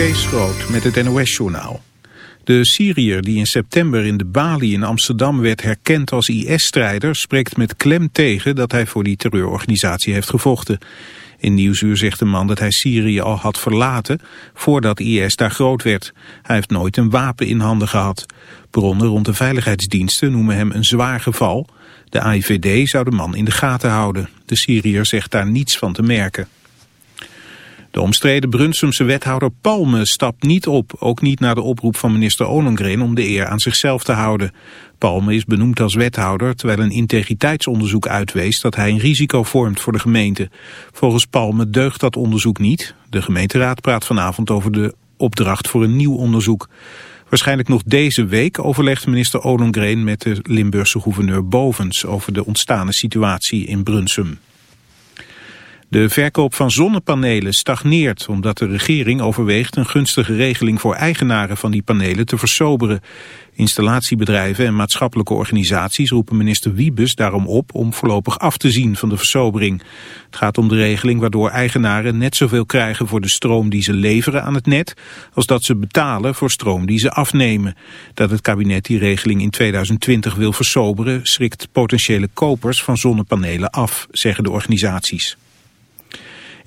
Kees met het NOS-journaal. De Syriër die in september in de Bali in Amsterdam werd herkend als IS-strijder... spreekt met klem tegen dat hij voor die terreurorganisatie heeft gevochten. In Nieuwsuur zegt de man dat hij Syrië al had verlaten voordat IS daar groot werd. Hij heeft nooit een wapen in handen gehad. Bronnen rond de veiligheidsdiensten noemen hem een zwaar geval. De AIVD zou de man in de gaten houden. De Syriër zegt daar niets van te merken. De omstreden Brunsumse wethouder Palme stapt niet op, ook niet naar de oproep van minister Ollongren om de eer aan zichzelf te houden. Palme is benoemd als wethouder terwijl een integriteitsonderzoek uitwees dat hij een risico vormt voor de gemeente. Volgens Palme deugt dat onderzoek niet. De gemeenteraad praat vanavond over de opdracht voor een nieuw onderzoek. Waarschijnlijk nog deze week overlegt minister Ollongren met de Limburgse gouverneur Bovens over de ontstane situatie in Brunsum. De verkoop van zonnepanelen stagneert omdat de regering overweegt een gunstige regeling voor eigenaren van die panelen te versoberen. Installatiebedrijven en maatschappelijke organisaties roepen minister Wiebes daarom op om voorlopig af te zien van de versobering. Het gaat om de regeling waardoor eigenaren net zoveel krijgen voor de stroom die ze leveren aan het net als dat ze betalen voor stroom die ze afnemen. Dat het kabinet die regeling in 2020 wil versoberen schrikt potentiële kopers van zonnepanelen af, zeggen de organisaties.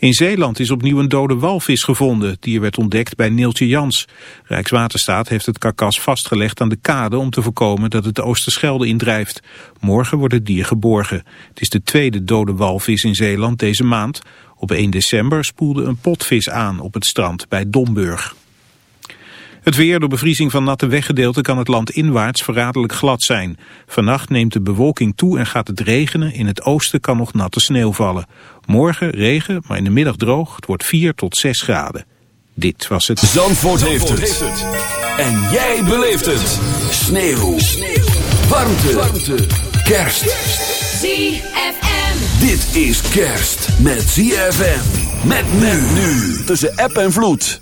In Zeeland is opnieuw een dode walvis gevonden. Dier werd ontdekt bij Neeltje Jans. Rijkswaterstaat heeft het karkas vastgelegd aan de kade... om te voorkomen dat het de Oosterschelde indrijft. Morgen wordt het dier geborgen. Het is de tweede dode walvis in Zeeland deze maand. Op 1 december spoelde een potvis aan op het strand bij Domburg. Het weer, door bevriezing van natte weggedeelten kan het land inwaarts verraderlijk glad zijn. Vannacht neemt de bewolking toe en gaat het regenen. In het oosten kan nog natte sneeuw vallen. Morgen regen, maar in de middag droog. Het wordt 4 tot 6 graden. Dit was het... Zandvoort, heeft, het. En jij beleeft het. Sneeuw. sneeuw. Warmte. Warmte. Kerst. ZFM. Dit is kerst met ZFM. Met men nu. Tussen app en vloed.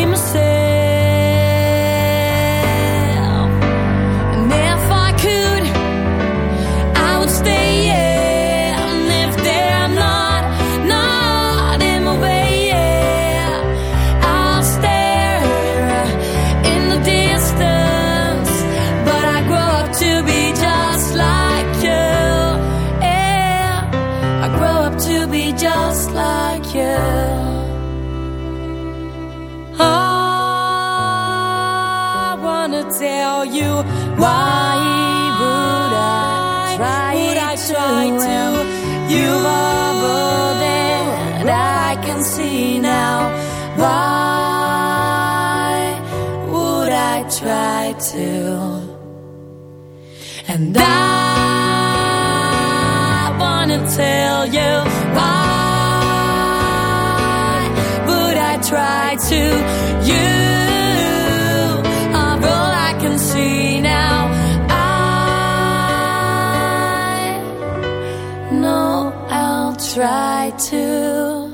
try to.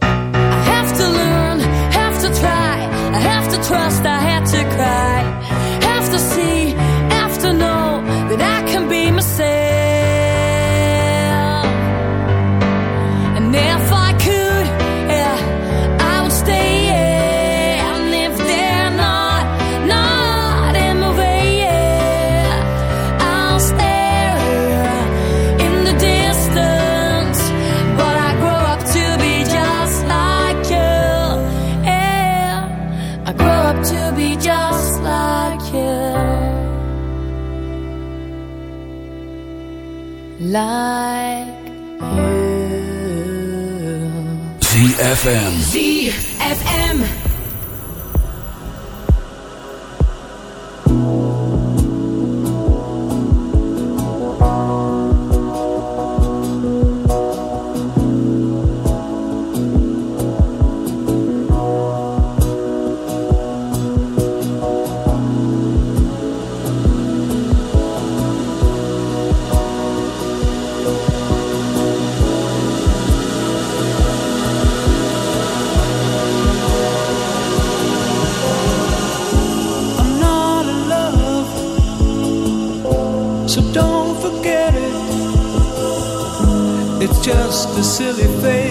I have to learn, have to try. I have to trust, I had to cry. ZFM. just a silly face.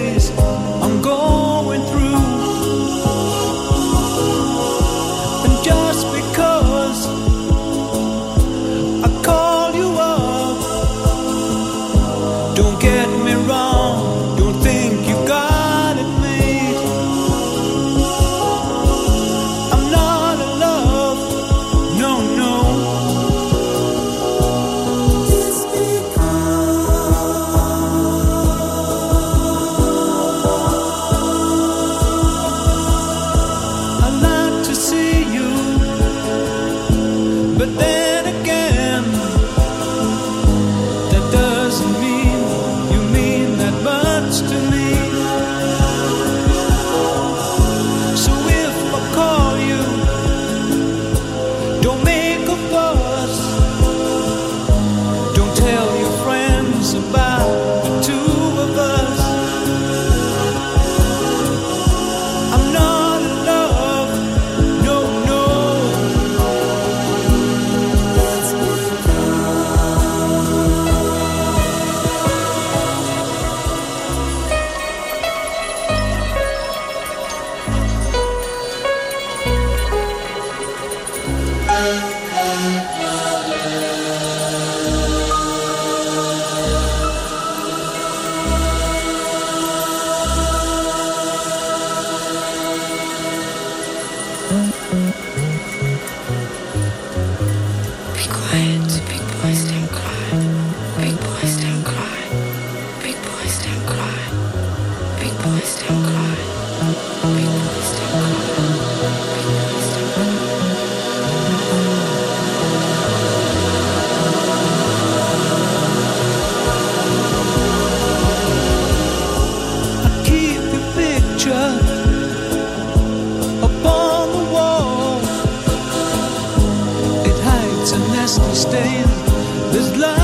Live your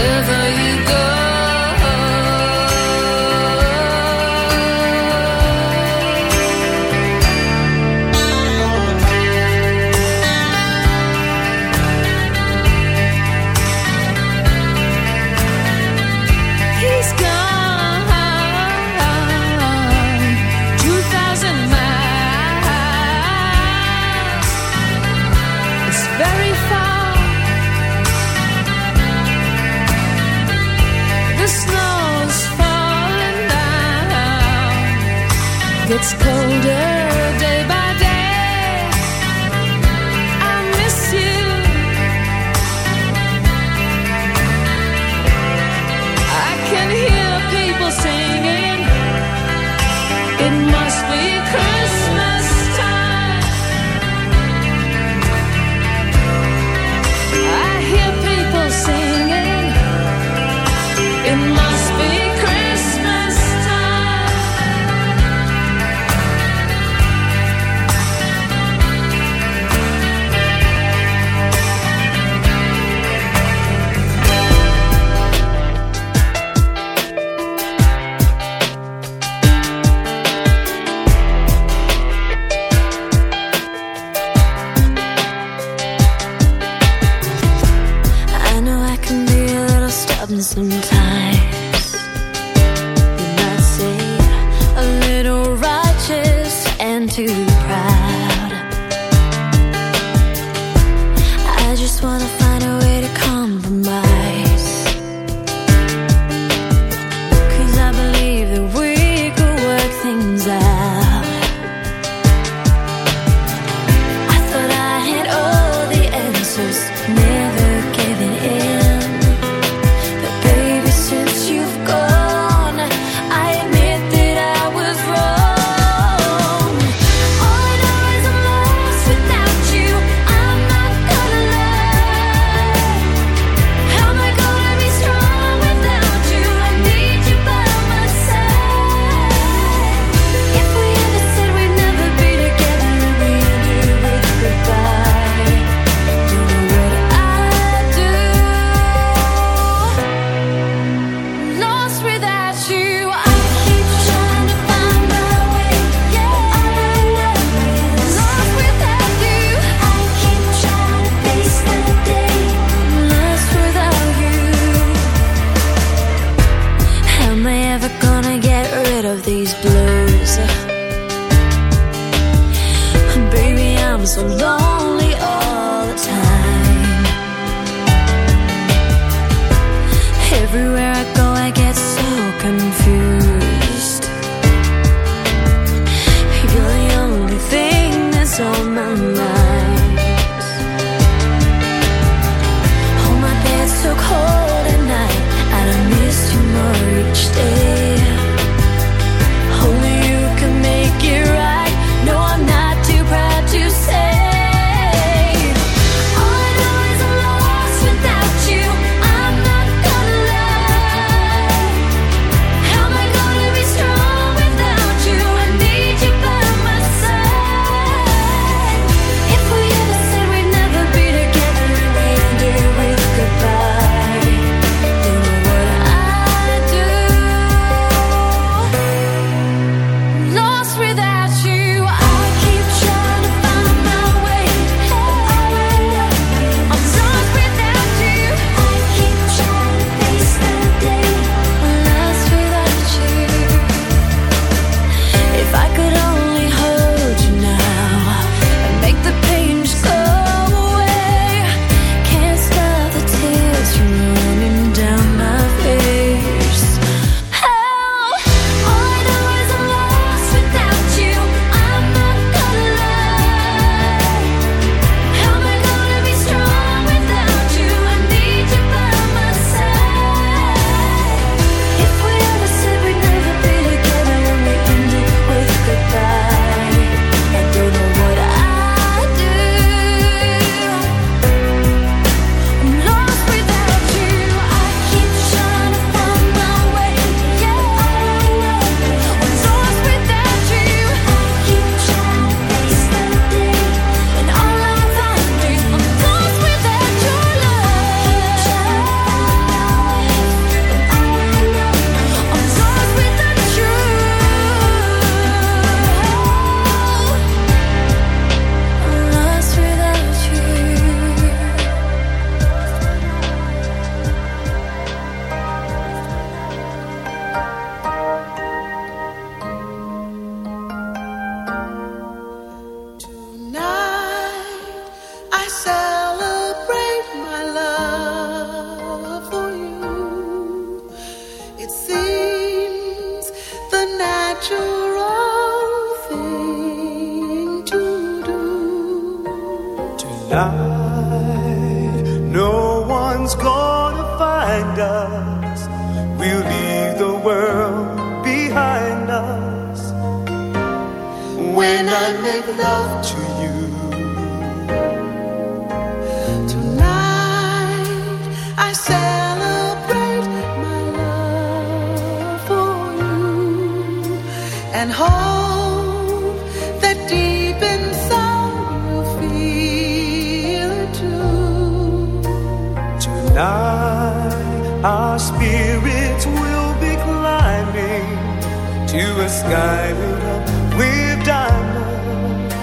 to a sky lit up with diamonds.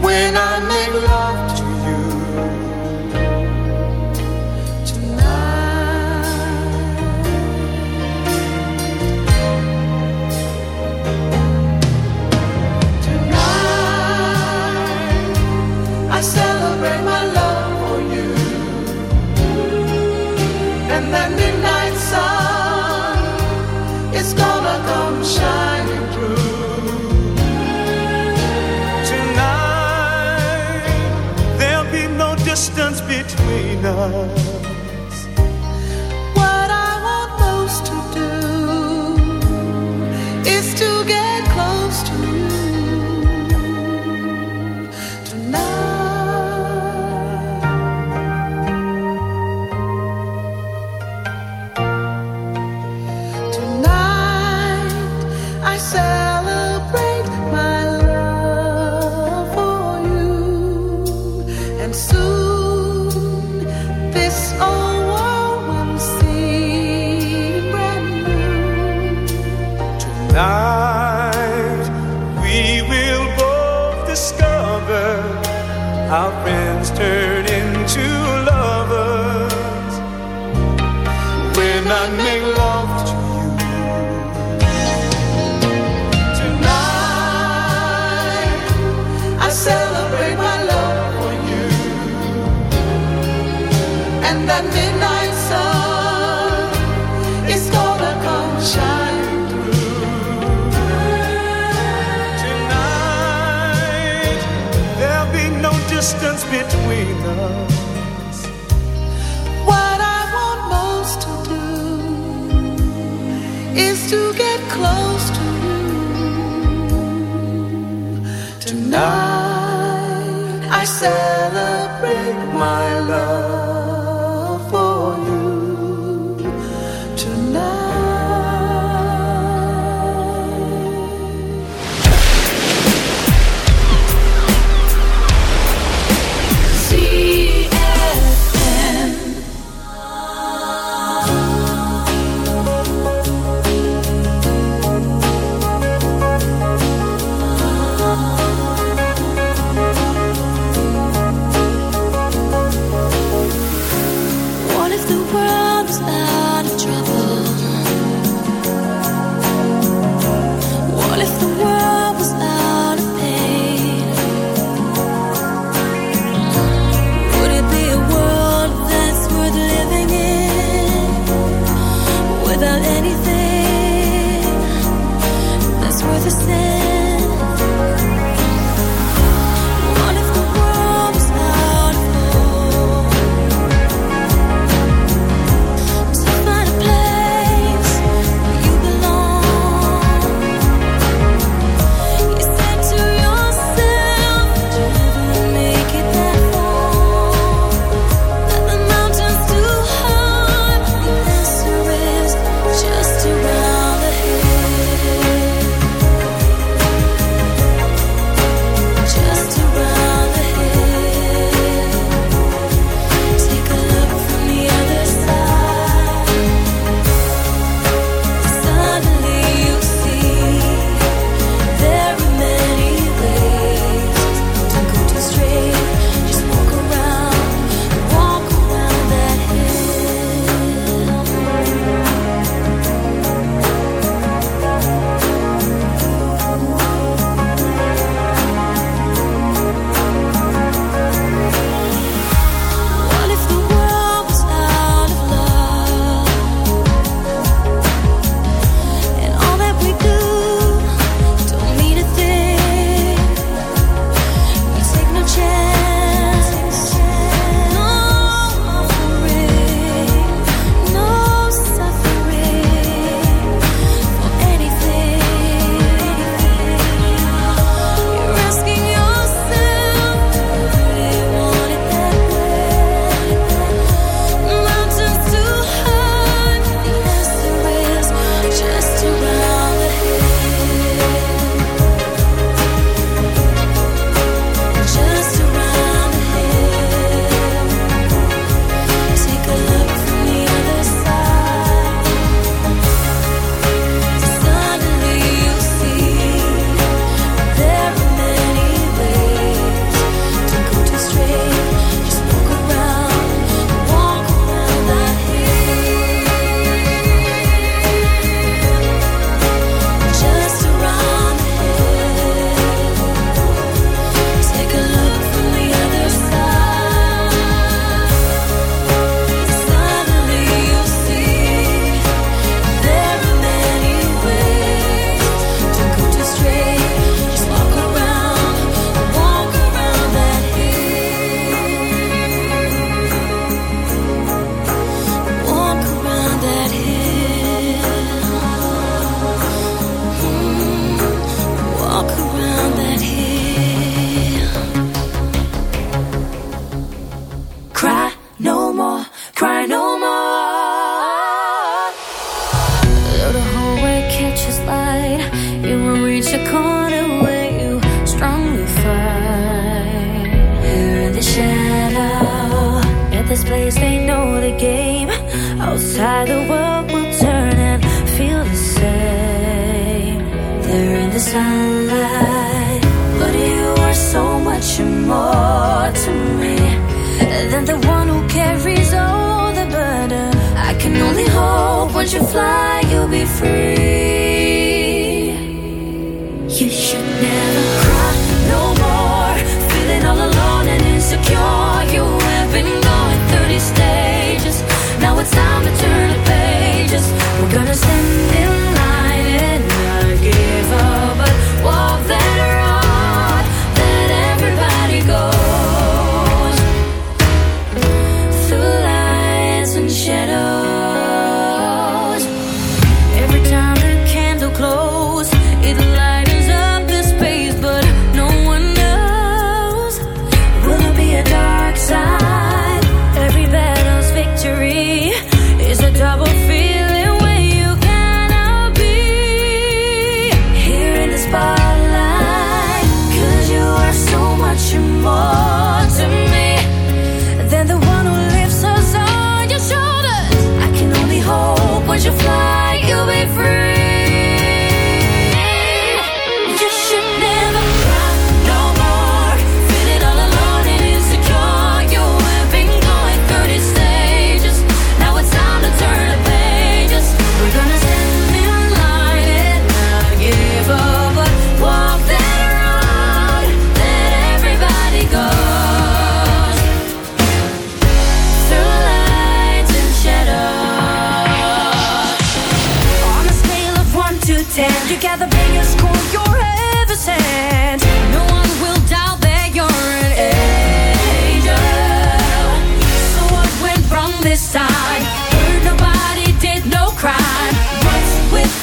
When I make love to between us. distance between us. What I want most to do is to get close to you. Tonight I celebrate my love.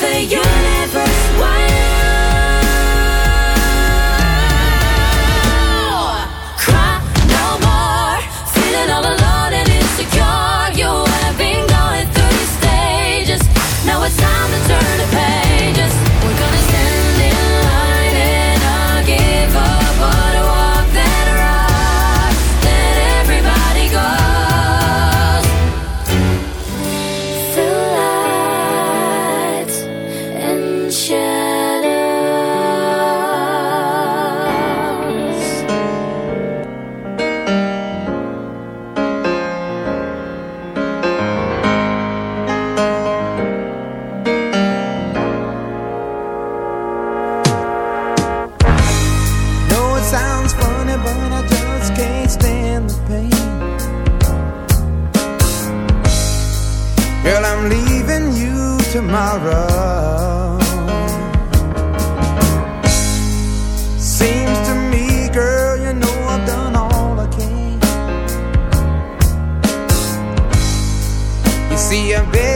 the universe.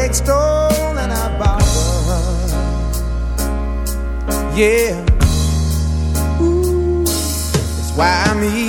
take stole and I borrowed. Yeah, Ooh, that's why I'm here.